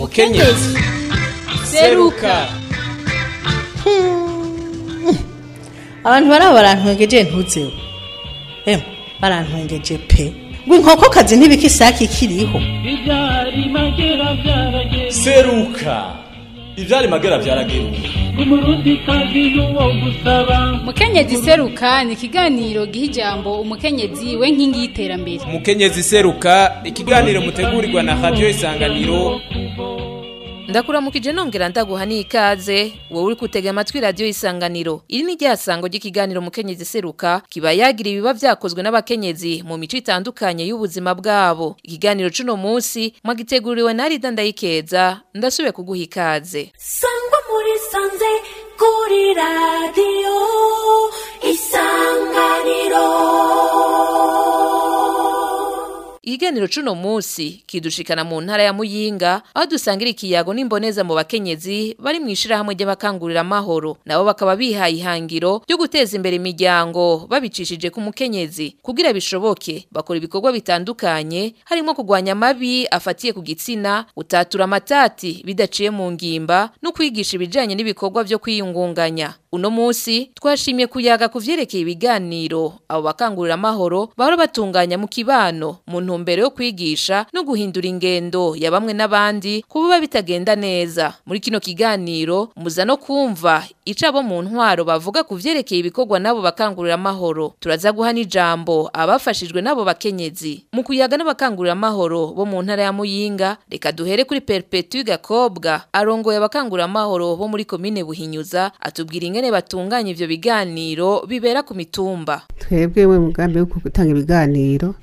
mukenyezi seruka hmm. abantu barabantwengeje ntutseho emu barantwengeje pe ngo inkokokazi ntibike isake ikiriho seruka ibyari magara byaragiruka mukenyezi seruka ni ikiganiro giha ijambo umukenyezi we nkingi y'iterambere umukenyezi seruka ikiganiro mutegurirwa na radiyo isanganiro ndakuramukije nongera ndaguha n'ikaze wowe uri kutega amatwi radiyo isanganiro iri ni ryasango ry'ikiganiro mukenyezi seruka kiba yagira ibiba byakozwe n'abakenyezi mu mico itandukanye y'ubuzima bwabo ikiganiro cuno munsi mwagiteguriwe na Rida Ndayikeza ndasubiye kuguha ikaze sangwa muri sanze kuri radiyo isanganiro ikiganiro c'uno munsi kidushikana mu ntara ya muyinga aho ikiyago n'imboneza mu bakenyezi bari mw'ishirahamwe ry'abakangurira amahoro nabo bakaba bihaye ihangiro ryo guteza imbere imiryango babicishije ku mukenyezi kugira bishoboke bakora ibikorwa bitandukanye harimo kugwanya amabi afatiye ku gitsina utatura amatati bidaciye mu ngimba no kwigisha ibijanye n'ibikorwa byo kwiyungunganya uno munsi twashimye kuyaga kuvyerekeye ibiganiro abo bakangurira amahoro bahora batunganya mu kibano mu ntumbero yo kwigisha no guhindura ingendo ya bamwe n'abandi ku bitagenda neza muri kino kiganiro muza no kumva ica abo mu ntwaro bavuga ku vyerekeye ibikorwa nabo bakangurira amahoro turaza guha n'ijambo abafashijwe nabo bakenyezi mu kuyaga n'abakangurira amahoro bo mu ntara ya Muyinga reka duhere kuri Perpetue Gakobwa arongoye abakangurira amahoro bo muri komine Buhinyuza atubwira ingene batunganya ibyo biganiro bibera ku mitumba twebwe we mugambi wo gutanga ibiganiro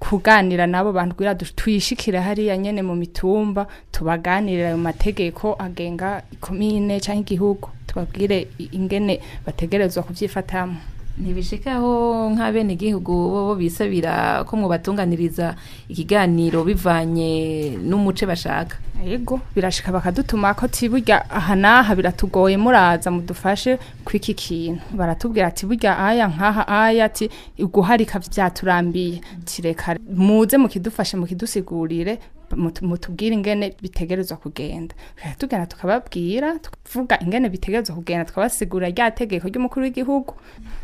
kuganira n'abo bantu kugira twishikire hariya nyine mu mitumba tubaganirira ayo mategeko agenga ikomine cyangwa igihugu tubabwire ingene bategerezwa kubyifatamo ntibishikaho nka bene igihugu bo bisabira ko mubatunganiriza ikiganiro bivanye n'umuce bashaka yego birashika bakadutuma ko tiburya aha n'aha biratugoye muraza mudufashe ku iki kintu baratubwira ati burya aya nk'aha aya ati guharika byaturambiye kirekare muze mukidufashe mukidusigurire mutubwire ingene bitegerezwa kugenda tugenda tukababwira tuvuga ingene bitegerezwa kugenda tukabasigura rya tegeko ry'umukuru w'igihugu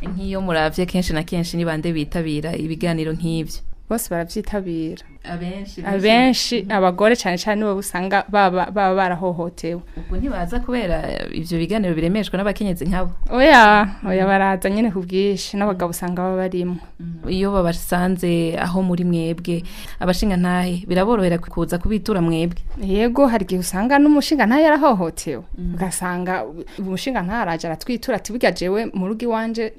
nk'iyo muravye kenshi na kenshi nibande bitabira ibiganiro nk’ibyo. bose barabyitabira abenshi mhm. abagore cyane cyane nibo usanga baba barahohotewe ubwo ntibaza kubera ibyo biganiro biremeshwa n'abakenyezi nk'abo oya oya baraza nyine ku bwinshi n'abagabo usanga baba barimo mhm. iyo babasanze aho muri mwebwe abashinga ntahe biraborohera kuza kubitura mwebwe yego hari igihe usanga n'umushinga ntahe yarahohotewe mhm. ugasanga umushinga araje aratwitura ati burya jewe mu rugo iwanjye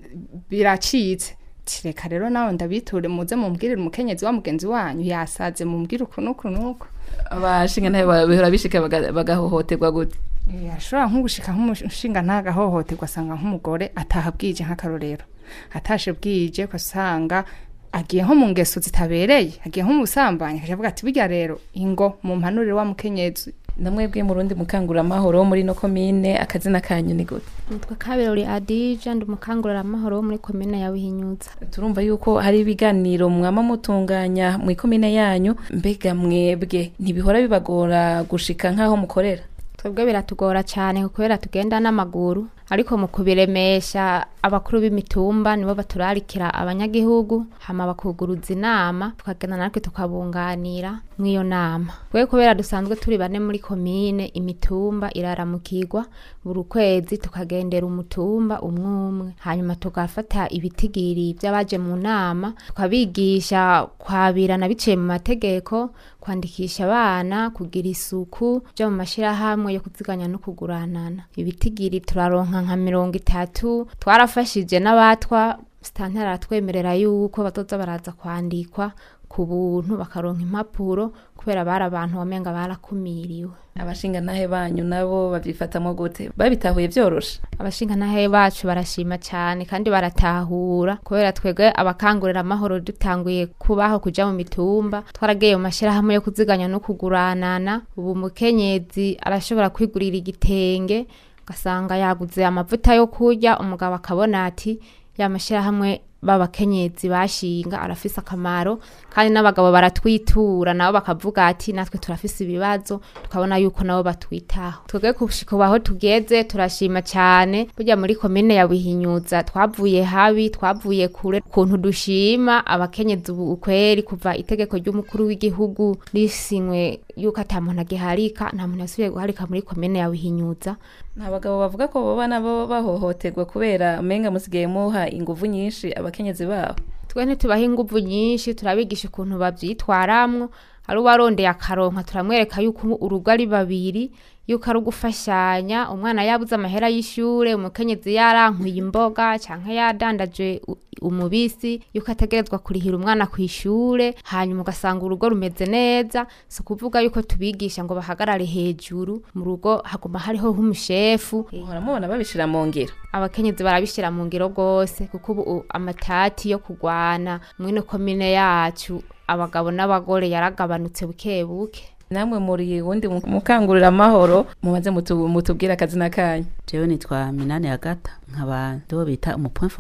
biracitse reka rero nawe ndabiture muze mumbwirire umukenyezi wa mugenzi wanyu yasaze mumbwire ukuntu ukuntu nuko abashinga bahora bishika bagahohoterwa gute eh, ashobora nk'ugushika nk'umushinga ntagahohoterwa asanga nk'umugore ataha bwije nk'akarorero atashe bwije ugasanga agiye nko mu ngeso zitabereye agiye nko mu busambanyi akavuga ati burya rero ingo mu mpanurire wa mukenyezi ndamwebwe murundi mukanguramahoro wo muri no komine akazina kanyu ni gute nitwa kabirori adija ndi umukanguramahoro wo muri komine ya buhinyuza turumva yuko hari ibiganiro mwama mutunganya mu ikomine yanyu mbega mwebwe ntibihora bibagora gushika nk'aho mukorera twebwe biratugora cyane kubera tugenda n'amaguru ariko mu kubiremesha abakuru b'imitumba nibo baturarikira abanyagihugu hama bakuguruza inama tukagenda natwe tukabunganira mw'iyo nama twe kubera dusanzwe turi bane muri komine imitumba iraramukirwa buri kwezi tukagendera umutumba umwumwe hanyuma tugafata ibitigiri by'abaje mu nama tukabigisha kwabirana biciye mu mategeko kwandikisha abana kugira isuku byo mu mashyirahamwe yo kuziganya no kuguranana ibitigiri turaronka nka mirongo itatu twarafashije n'abatwa sitantara aratwemerera yuko batoza baraza kwandikwa ku buntu bakaronka impapuro kubera bari abantu wamenga barakumiriwe abashinganahe banyu nabo babyifatamo gute babitahuye byoroshe abashinganahe bacu barashima cyane kandi baratahura kubera twebwe abakangurira amahoro dutanguye kubaho kujya mu mitumba twaragiye mu mashirahamwe yo kuziganya no kuguranana ubu umukenyezi arashobora kwigurira igitenge ugasanga yaguze amavuta yo kurya umugabo akabona ati ya mashirahamwe b'abakenyezi bashinga arafise akamaro kandi n'abagabo baratwitura nabo bakavuga ati natwe turafise ibibazo tukabona yuko nabo batwitaho twebwe gushika aho tugeze turashima cyane burya muri komine ya Buhinyuza twavuye habi twavuye kure ukuntu dushima abakenyezi ukweri kuva itegeko ry'umukuru w'igihugu risinywe yuko ata muntu agiharika nta muntu yasubiye guharika muri komine ya Buhinyuza nta bagabo bavuga ko boba nabo bahohoterwa kubera umenga musigaye muha inguvu nyinshi aba abakenyezi babo twe ntitubaha inguvu nyinshi turabigisha ukuntu babyitwaramwo ari uwarondeye akaronka turamwereka yuko urugo ari babiri yuko ari ugufashanya umwana yabuze amahera y'ishuri umukenyezi yarankuye imboga cyangwa yadandaje umubisi yuko ategerezwa kurihira umwana ku ishyure hanyuma ugasanga urugo rumeze neza si ukuvuga yuko tubigisha ngo bahagarare hejuru mu rugo haguma hariho nk'umushefu muramubona babishyira mu ngiro abakenyezi barabishyira mu ngiro rwose kuko ubu amatati yo kurwana mwino komine yacu abagabo n'abagore yaragabanutse buke buke namwe muri wundi mukangurira amahoro mumaze mutubwira akazina kanyu jewe nitwa minani agata nkaba ndiwo bita umupoint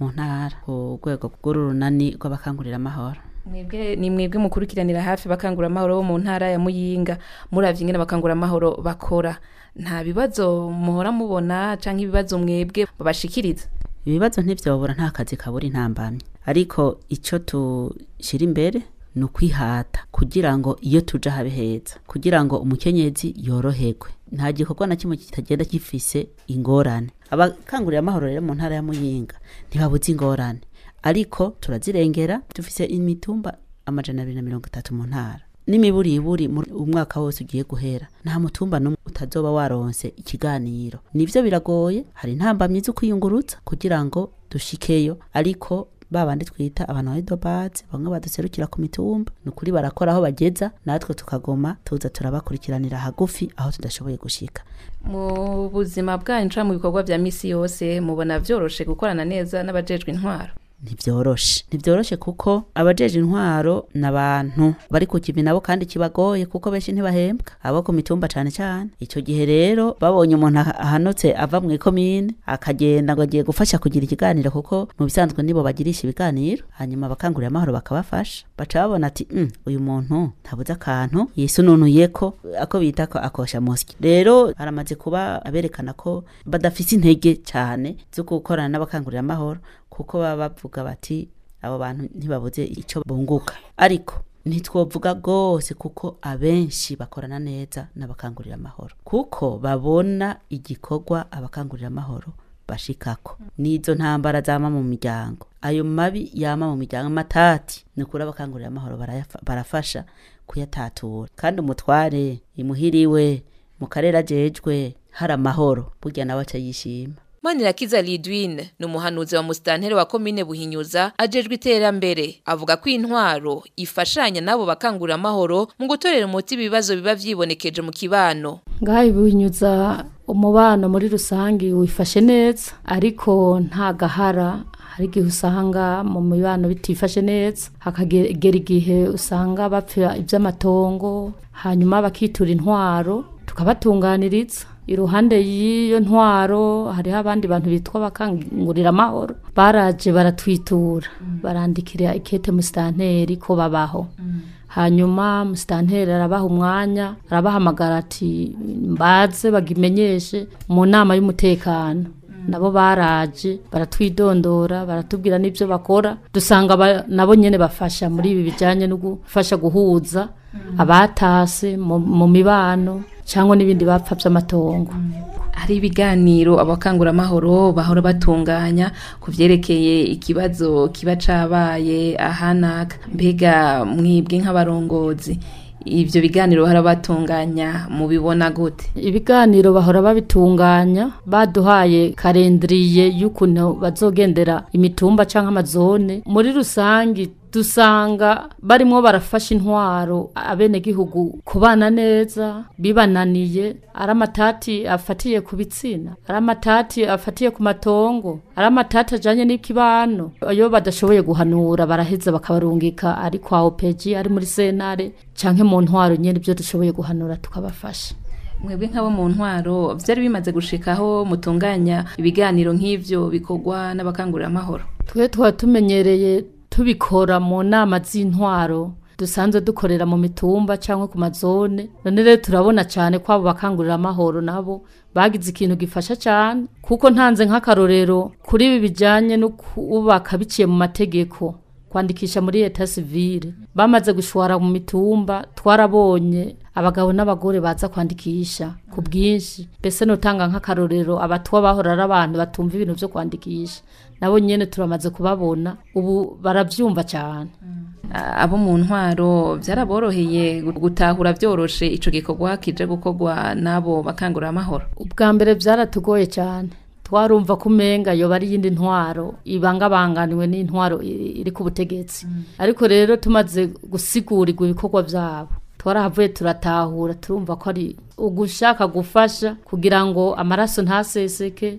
mu ntara ku rwego rw'uru runani rw'abakangurira amahoro ni mwebwe mukurikiranira hafi bakangura amahoro bo mu ntara ya muyinga muravye ingene bakangura amahoro bakora nta bibazo muhora mubona cyangwa ibibazo mwebwe babashikiriza ibibazo ntibyabura nta kazi kabura intambamye ariko icyo dushyira imbere ni ukwihata kugira ngo iyo tujya habe heza kugira ngo umukenyezi yoroherwe nta gikorwa na kimwe kitagenda gifise ingorane abakangurira amahoro rero mu ntara ya muyinga ntibabuze ingorane ariko turazirengera dufise imitumba amajana abiri na mirongo itatu mu ntara n'imiburiburi umwaka wose ugiye guhera nta mutumba n'umwe utazoba waronse ikiganiro Nibyo biragoye hari intamba zo kwiyungurutsa kugira ngo dushikeyo ariko babandi twita abantu bari dobaze bamwe baduserukira ku mitumba ni ukuri barakora aho bageza natwe tukagoma tuza turabakurikiranira hagufi aho tudashoboye gushika mu buzima bwanyu mu bikorwa bya misi yose mubona byoroshe gukorana neza n'abajejwe intwaro ntibyoroshe ntibyoroshye kuko abajeje intwaro ni abantu bari ku kibi nabo kandi kibagoye kuko benshi ntibahembwa abo ku mitumba cyane cyane icyo gihe rero babonye umuntu ahanutse ava mu ikomine akagenda ngo agiye gufasha kugira ikiganiro kuko mu bisanzwe nibo bagirisha ibiganiro hanyuma bakangurira amahoro bakabafasha baca babona ati mm, uyu muntu ntabuze akantu yisununuye ko ako bita ko akosha musyi rero haramaze kuba aberekana ko badafite intege cyane zo gukorana n'abakangurira amahoro kuko baba bavuga bati abo bantu ntibabuze icyo bunguka ariko ntitwovuga rwose kuko abenshi bakorana neza n'abakangurira amahoro kuko babona igikorwa abakangurira amahoro bashikako n'izo ntambara zama mu miryango ayo mabi yama mu miryango amatati ni ukuri abakangurira amahoro barafasha kuyatatura kandi umutware imuhiriwe mu karere ajejwe hari amahoro burya nawe aca yishima manirakiza lidwine ni wa musitanteri wa komine buhinyuza ajejwe iterambere avuga ko intwaro ifashanya n'abo bakangura amahoro mu gutorera umuti ibibazo biba byibonekeje mu kibano ngaha buhinyuza umubano muri rusange wifashe neza ariko nta gahara hari igihe usanga mu mibano bitifashe neza hakagera igihe usanga bapfa iby'amatongo hanyuma bakitura intwaro tukabatunganiriza iruhande y'iyo ntwaro hariho abandi bantu bitwa bakangurira amahoro baraje baratwitura mm. barandikira ikete musitanteri ko babaho mm. hanyuma musitanteri arabaha umwanya arabahamagara ati mbaze bagimenyeshe mu nama y'umutekano mm. nabo baraje baratwidondora baratubwira n'ibyo bakora dusanga nabo nyine bafasha muri ibi bijyanye no gufasha guhuza abatase mu mibano cyangwa n'ibindi bapfa by'amatongo hari ibiganiro abakanguramahoro bahora batunganya ku byerekeye ikibazo kiba cyabaye ahanaka mbega mwibwe nk'abarongozi ibyo biganiro bahora batunganya mubibona gute ibiganiro bahora babitunganya baduhaye karendiriye y'ukuntu bazogendera imitumba cyangwa amazone muri rusange dusanga barimo barafasha intwaro abenegihugu kubana neza bibananiye ari amatati afatiye ku bitsina ari amatati afatiye ku matongo ari amatati ajyanye n'ikibano iyo badashoboye guhanura baraheza bakabarungika ari kwa opeji ari muri senare cyangwa mu ntwaro nyine ibyo dushoboye guhanura tukabafasha mwebwe nk'abo mu ntwaro byari bimaze gushikaho mutunganya ibiganiro nk'ibyo bikorwa n'abakanguramahoro twe tuba tumenyereye tubikora mu nama z'intwaro dusanzwe dukorera mu mitumba cyangwa ku mazone none rero turabona cyane ko abo bakangurira amahoro nabo bagize ikintu gifasha cyane kuko ntanze nk'akarorero kuri ibi bijyanye no kubaka biciye mu mategeko kwandikisha muri leta sivire bamaze gushora mu mitumba twarabonye abagabo n'abagore baza kwandikisha ku bwinshi mbese nutanga nk'akarorero abatwa bahora ari abantu batumva ibintu byo kwandikisha nabo nyine turamaze kubabona ubu barabyumva cyane mm. abo mu ntwaro byaraboroheye gutahura byoroshe icyo gikorwa kije gukorwa n'abo bakangurira amahoro ubwa mbere byaratugoye cyane twarumva ko umenga yoba ari iyindi ntwaro ibangabanganiwe n'intwaro iri ku butegetsi mm. ariko rero tumaze gusigurwa ibikorwa byabo twarahavuye turatahura turumva ko ari ugushaka gufasha kugira ngo amaraso ntaseseke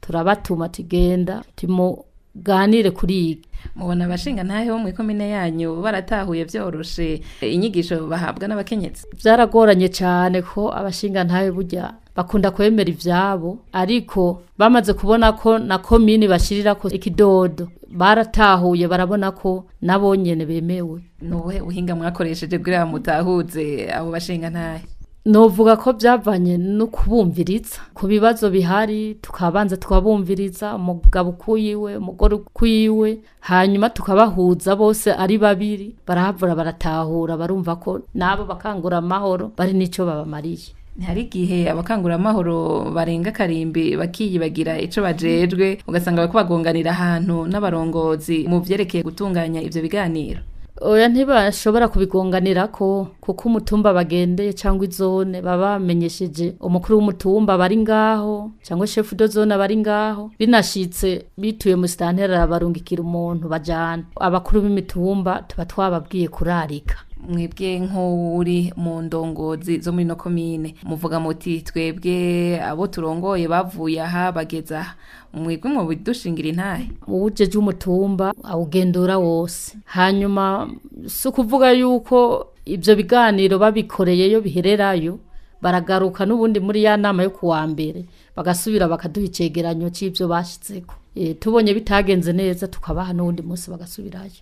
turabatuma tugenda timo ganire kuri iyi mubona abashinga ntahe bo mu ikomine yanyu baratahuye byoroshe inyigisho bahabwa n'abakenyetsi byaragoranye cyane ko abashinga ntahe bujya bakunda kwemera ibyabo ariko bamaze kubona ko na komini bashyirira ko ikidodo baratahuye barabona ko nabonyene bemewe ni ubuhe buhinga mwakoresheje bwira mutahutse abo bashinga ntahe novuga ko byavanye no kubumviriza ku bibazo bihari tukabanza tukabumviriza umugabo ukuyiwe umugore ukuyiwe hanyuma tukabahuza bose ari babiri barahavura baratahura barumva ko nabo bakangura amahoro bari n'icyo babamariye hari igihe abakanguramahoro barenga karimbi bakiyibagira icyo bajejwe ugasanga bariko bagonganira ahantu n'abarongozi mu byerekeye gutunganya ibyo biganiro oya ntibashobora kubigonganira ko kuko umutumba bagendeye cyangwa izone baba bamenyesheje umukuru w'umutumba bari ngaho cyangwa shefu do zone bari ngaho binashitse bituye mu sitantera barungikira umuntu bajyana. abakuru b'imitumba tuba twababwiye kurarika mwebwe nk'uri mu ndongozi zo muri no komine muvuga muti twebwe abo turongoye bavuye aha bageza aha mwebwe mu bidushingira intahe uwujeje umutumba awugendura wose hanyuma si ukuvuga yuko ibyo biganiro babikoreyeyo bihererayo baragaruka n'ubundi muri ya nama yo kuwa mbere bagasubira bakaduha icyegeranyo cy'ibyo bashyizeko eh, tubonye bitagenze neza tukabaha n'uwundi munsi bagasubirayo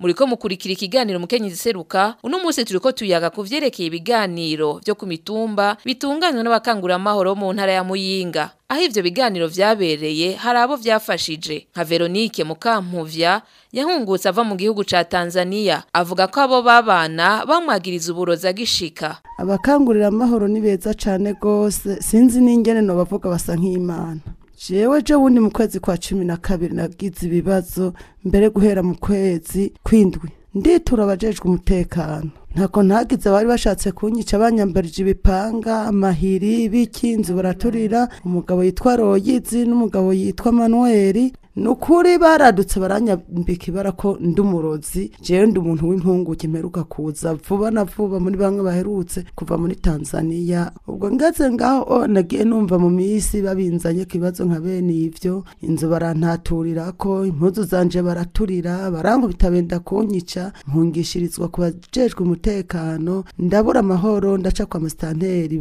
muriko mukurikira ikiganiro mukenyezi seruka uno munsi turiko tuyaga kuvyerekeye ibiganiro vyo ku mitumba bitunganywa n'abakanguramahoro mu ntara ya Muyinga aho ivyo biganiro vyabereye hari abo vyafashije nka Veronique Mukampuvya yahungutse ava mu gihugu ca Tanzania avuga ko abo babana bamwagiriza uburoza gishika abakangurira amahoro ni beza cane gose sinzi n'ingene no bavuga basa nk'imana jewe ejo bundi mu kwezi kwa cumi na kabiri nagize ibibazo mbere guhera mu kwezi kw'indwi nditura abajejwe umutekano ntabwo ntagize abari bashatse kunyica banyambarije ibipanga amahiri bikinzi baraturira umugabo yitwa royizi n'umugabo yitwa manuweli ni ukuri baradutse baranyambika ibara ko ndumurozi jewe ndi umuntu w'impunguke mperuka kuza vuba na vuba muri bamwe baherutse kuva muri tanzania ubwo ngaze ngaho oh, nagiye numva mu minsi babinzanye ku bibazo nka bene ibyo inzu barantaturira ko impuzu zanje baraturira barankubita benda kunyica mpungishirizwa ku bajejwe umutekano ndabura amahoro ndaca kwa musitanteri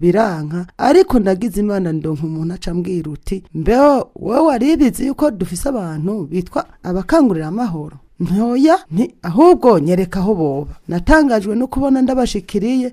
biranka ariko nagize imana ndonka umuntu aca mbwira uti mbeho wowe waribizi yuko dufise abantu bitwa abakangurira amahoro ntoya ni ahubwo nyereka aho boba natangajwe no kubona ndabashikiriye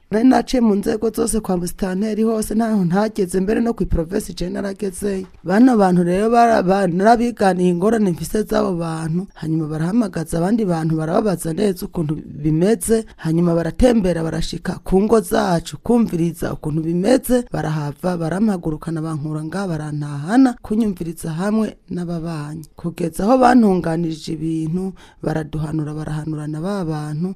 nari naciye mu nzego zose kwa musitanteri hose ntaho ntageze mbere no ku iporovesi naragezeyo bano bantu rero narabiganiye ingorane mvise z'abo bantu hanyuma barahamagaza abandi bantu barababaza neza ukuntu bimeze hanyuma baratembera barashika ku ngo zacu kumviriza ukuntu bimeze barahava barampagurukana bankura ngaha barantahana kunyumviriza hamwe n'ababanye kugeza aho bantunganirije ibintu baraduhanura barahanurana ba bantu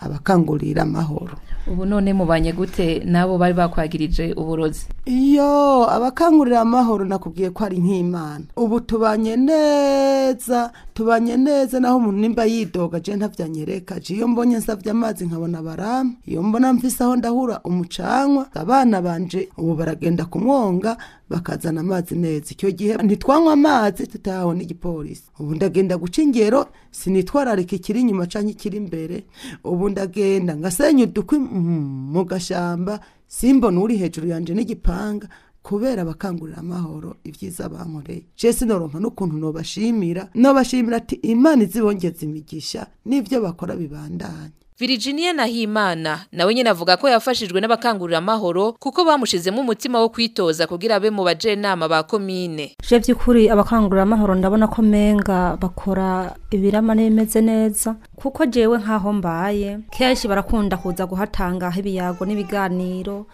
abakangurira amahoro ubu none mubanye gute n'abo bari bakwagirije uburozi iyo abakangurira amahoro nakubwiye ko ari nk'imana ubu tubanye neza tubanye neza naho umuntu nimba yidoga je ntavyanyereka je iyo mbonye nsavye amazi nkabona barama iyo mbona mvise aho ndahura umucanwa abana banje ubu baragenda kumwonga bakazana amazi neza icyo gihe ntitwanywa amazi tutahawe igipolisi ubu ndagenda guca ingero sinitwararika ikiri inyuma canke ikiri imbere ubu ndagenda ngasenya udukwi Mm-hmm. mu gashyamba simbona uri hejuru yanjye n'igipanga kubera bakangurira amahoro ibyiza bankoreye jesi noronka n'ukuntu nubashimira nobashimira ati imana izibongeza imigisha n'ibyo bakora bibandanye Virginia Nahimana nawe nyine avuga ko yafashijwe n'abakangurira amahoro kuko bamushizemo umutima wo kwitoza kugira abe mu bajenama ba komine je by'ukuri abakangurira amahoro ndabona ko menga bakora ibirama n'ibimeze neza kuko jewe nkaho mbaye kenshi barakunda kuza guhatanga ibiyago n'ibiganiro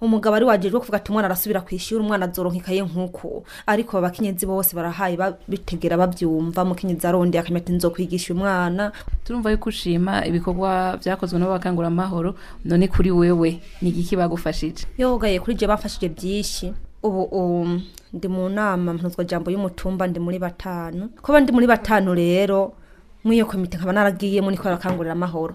umugabo ari wagejwe kuvuga ati umwana arasubira ku ishuri umwana azoronka ikaye nk'uko ariko abakenyezi bose barahaye bitegera babyumva umukenyezi arondeye akamenya ati kwigisha umwana turumva yuko ushima ibikorwa byakozwe n'abakanguramahoro none kuri wewe ni igiki bagufashije yogaye kuri ibyo bafashije byinshi ubu um, ndi mu nama mpuzwajambo y'umutumba ndi muri batanu kuba ndi muri batanu rero muri iyo komite nkaba naragiyemo niko barakangurira amahoro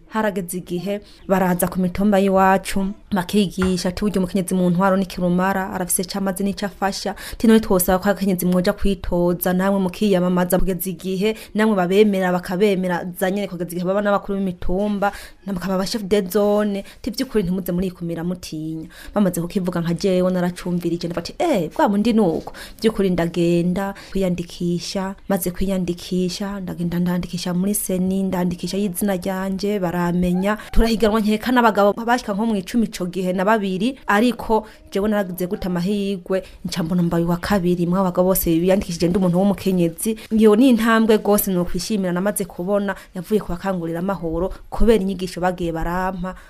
harageze igihe baraza ku mitumba y'iwacu bakigisha ati burya umukenyezi mu ntwaro n'ikirumara arafise icyo amaze n'icyo afasha tino twosaba ko abakenyezi mwoja kwitoza namwe mukiyamamaza kugeza igihe namwe babemera bakabemera zanyene kugeza igihe baba n'abakuru b'imitumba bakaba ba chef de zone tivy'ukuri ntimuze murikumira mutinya bamaze kukivuga nka jewe naracumvirije ndafati eh bwa mundi nuko by'ukuri ndagenda kwiyandikisha maze kwiyandikisha ndagenda ndandikisha muri seni ndandikisha y'izina ryanjye bara baramenya turahiganwa nkeka n'abagabo bashyika nko mu icumi ico gihe na babiri ariko jewe naragize guta amahirwe nca mbona mbaye wa kabiri mwa abagabo bose biyandikishije ndi umuntu w'umukenyezi iyo ni intambwe rwose ukwishimira namaze kubona yavuye kubakangurira amahoro kubera inyigisho bagiye barampa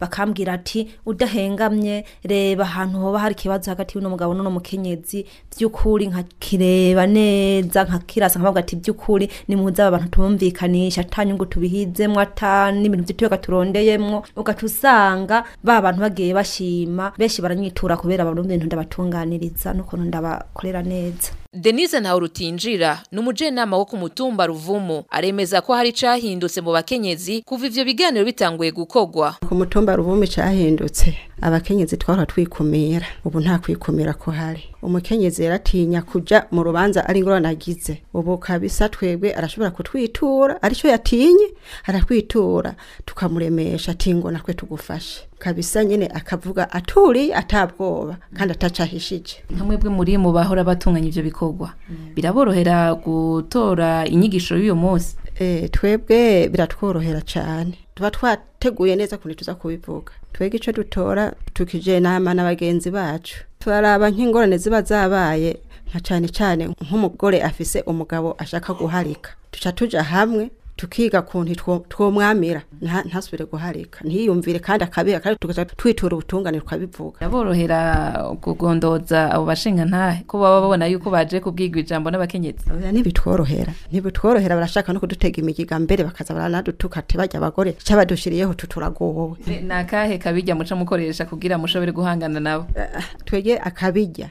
bakambwira ati udahengamye reba ahantu hoba hari ikibazo hagati y'uno mugabo n'uno mukenyezi by'ukuri nkakireba neza nkakirasa nkavuga ati by'ukuri ni muhuza abantu tumumvikanisha atanyungu tubihizemo ata n'ibintu by'ituyega turondeyemo ugaca usanga ba bantu bagiye bashima benshi baranyitura kubera abantu bintu ndabatunganiriza n'ukuntu ndabakorera neza denise ntawurutinjira ni umujenama wo ku ruvumu aremeza ko hari icyahindutse mu bakenyezi kuva ivyo biganiro bitanguye gukogwa kumutumba mutumba ruvumu cyahindutse abakenyezi twahora twikumira ubu nta kwikumira ko hari umukenyezi yaratinya kuja mu rubanza ari ingorane agize ubu kabisa twebwe arashobora kutwitura aricyo yatinye aratwitura tukamuremesha ati ngo natwe tugufashe kabisa nyine akavuga aturi atabwoba kandi atacahishije nka mwebwe muri mu bahora batunganya ibyo bikorwa bigakorwa biraborohera gutora inyigisho y'uyu munsi eh, twebwe biratworohera cyane tuba twateguye neza ukuntu tuza kubivuga twebwe icyo dutora tukije inama na bagenzi bacu turaraba nk'ingorane ziba zabaye nka cyane cyane nk'umugore afise umugabo ashaka guharika tuca tujya hamwe tukiga kuntu twomwamira ntasubire guharika ntiyumvire kandi akabera tugaca twitura ubutungane twabivuga yaborohera kugondoza abo bashinga ntahe ko baba babona yuko baje kubwigwa ijambo n'abakenyezi ntibitworohera ntibitworohera barashaka no kudutega imigiga mbere bakaza baranadutuka ati bajya abagore ca badushiriyeho tuturagowe ni akahe kabijya muca mukoresha kugira mushobore guhangana nabo eh, twege akabijya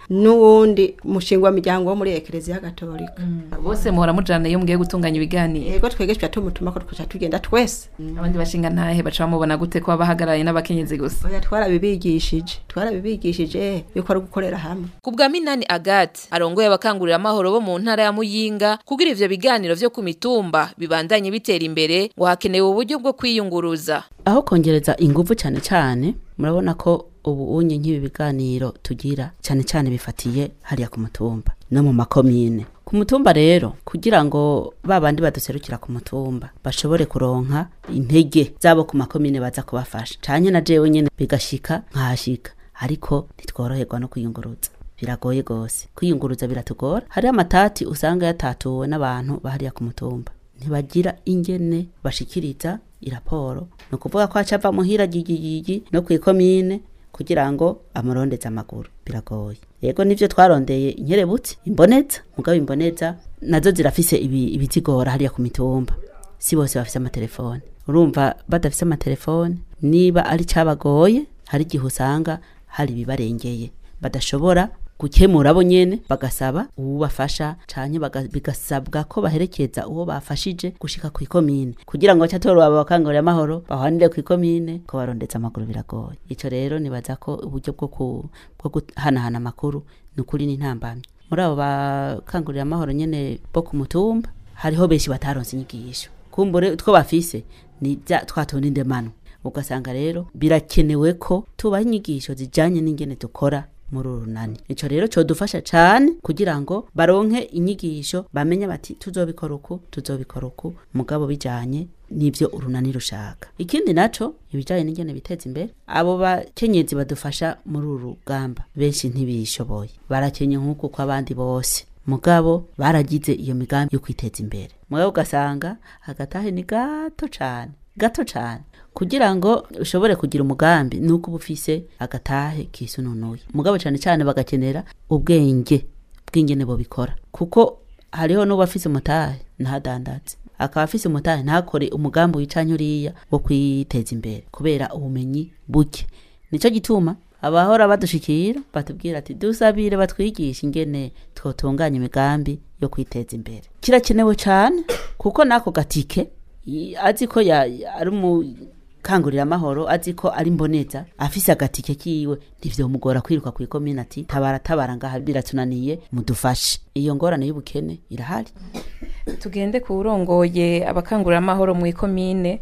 n'uwundi mushingwa miryango wo muri ekereziya gatolika mm. bose muhora mujana iyo mugiye gutunganya ibiganiro yego twebwe tumutuma ko twaca tugenda twese mm. abandi bashinga ntahe baca bamubona gute ko abahagarariye n'abakenyezi gusa twarabibigishije twarabibigishije yuko gukorera hamwe kubwa Minani Agathe arongoye abakangurira amahoro bo mu ntara ya Muyinga kugira ibyo biganiro byo ku mitumba bibandanye bitera imbere ngo hakenewe uburyo bwo kwiyunga kuyunguruza aho kongereza ingufu cyane cyane murabona ko ubu unye nk'ibi biganiro tugira cyane cyane bifatiye hariya ku mutumba no mu makomine ku mutumba rero kugira ngo ba bandi baduserukira ku mutumba bashobore kuronka intege zabo ku makomine baza kubafasha cyane na jewe nyine bigashyika nkahashyika ariko ntitworoherwa no kwiyunguruza biragoye rwose kwiyunguruza biratugora hariho amatati usanga yatatuwe n'abantu bahariya ku mutumba ntibagira ingene bashikiriza iraporo ni ukuvuga ko haca muhira gigigigi no ku ikomine kugira ngo amurondeze amaguru biragoye yego nibyo twarondeye inkerebutsi imboneza mugabo imboneza nazo zirafise ibizigora hariya ku mitumba si bose bafise amatelefone urumva badafise amatelefone niba ari cyabagoye hari igihe usanga hari ibibarengeye badashobora gukemura bo nyine bagasaba uwubafasha cyane bigasabwa ko baherekeza uwo bafashije gushika ku ikomine kugira ngo abacatora baba bakangurira amahoro bahanire ku ikomine ko barondetse amaguru biragoye icyo rero nibaza ko uburyo bwo guhanahana amakuru ni ukuri n'intambamyi muri abo bakangurira amahoro nyine bo ku mutumba hariho benshi bataronse inyigisho kumbure utwo bafise ni bya twatundi ndemano ugasanga rero birakenewe ko tubaha inyigisho zijyanye n'ingene dukora muri urunani icyo rero cyodufasha cyane kugira ngo baronke inyigisho bamenye bati tuzobikora uku tuzobikora uku mugabo bijyanye n'ibyo urunani rushaka ikindi nacyo ibijyanye n'ingene biteza imbere abo bakenyezi badufasha muri uru rugamba benshi ntibishoboye barakenye nk'uko kw'abandi bose mugabo baragize iyo migambi yo kwiteza imbere mugabo ugasanga hagatahe ni gato cyane gato cyane kugira ngo ushobore kugira umugambi ni uko uba ufise agatahe kisununuye umugabo cyane cyane bagakenera ubwenge bw'ingene bubikora kuko hariho n'uba afise umutahe ntadandatse akaba afise umutahe ntakore umugambi wicanye uriya wo kwiteza imbere kubera ubumenyi buke nicyo gituma abahora badushikira batubwira ati dusabire batwigisha ingene twotunganya imigambi yo kwiteza imbere kirakenewe cyane kuko n'ako gatike azi ko ari umukangurira amahoro azi ko ari mboneza afise agatike kiwe ntivyomugora kwiruka kw'ikomine ati tabara tabara ngaha biratunaniye mudufashe iyo ngorane y'ubukene irahari tugende amahoro mu ikomine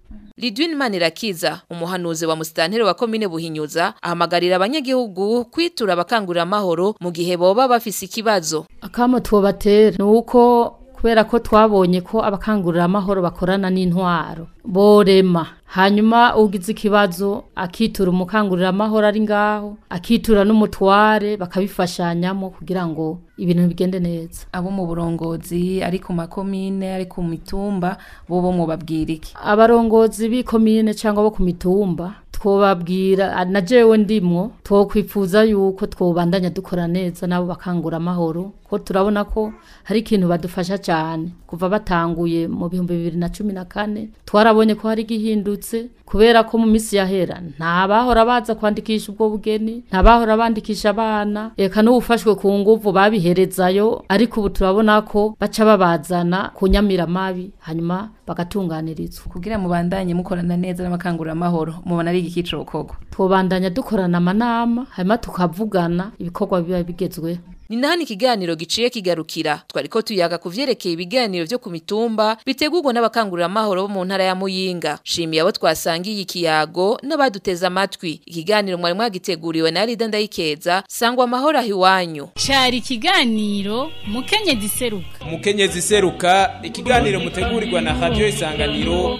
Lidwin Manirakiza umuhanuzi wa musitanteri wa komine Buhinyuza ahamagarira abanyagihugu kwitura abakangurira amahoro mu gihe boba bafise ikibazo akamo ni uko kubera ko twabonye ko abakangurira amahoro bakorana n'intwaro borema hanyuma ugize ikibazo akitura umukangurira amahoro ari ngaho akitura n'umutware bakabifashanyamo kugira ngo ibintu bigende neza abo mu burongozi ari ku makomine ari ku mitumba bo bo mubabwira iki abarongozi b'ikomine cyangwa bo ku mitumba twobabwira na jewe ndimwo twokwifuza yuko twobandanya dukora neza nabo bakangura amahoro ko turabona ko hari ikintu badufasha cyane kuva batanguye mu bihumbi bibiri na cumi na kane twarabona babonye ko hari igihindutse kubera ko mu minsi yahera nta bahora baza kwandikisha ubwo bugeni nta bahora bandikisha abana reka n'ubufashwe ku nguvu babiherezayo ariko ubu turabona ko baca babazana ku nyamira hanyuma bagatunganirizwa kugira mubandanye mukorana neza n'abakanguramahoro mubona ari igikiciro koko tubandanya dukorana amanama hanyuma tukavugana ibikorwa biba bigezweho ni nahani ikiganiro giciye kigarukira twariko tuyaga kuvyerekeye ibiganiro vyo ku mitumba bitegurwa n'abakangurira amahoro bo mu ntara ya Muyinga shimiye abo twasangiye ikiyago n'abaduteza amatwi ikiganiro mwari mwagiteguriwe na Rida Ndayikeza sangwa amahoro ahiwanyu cari ikiganiro mukenye diseruka mukenye ziseruka ikiganiro mutegurirwa na Radio Isanganiro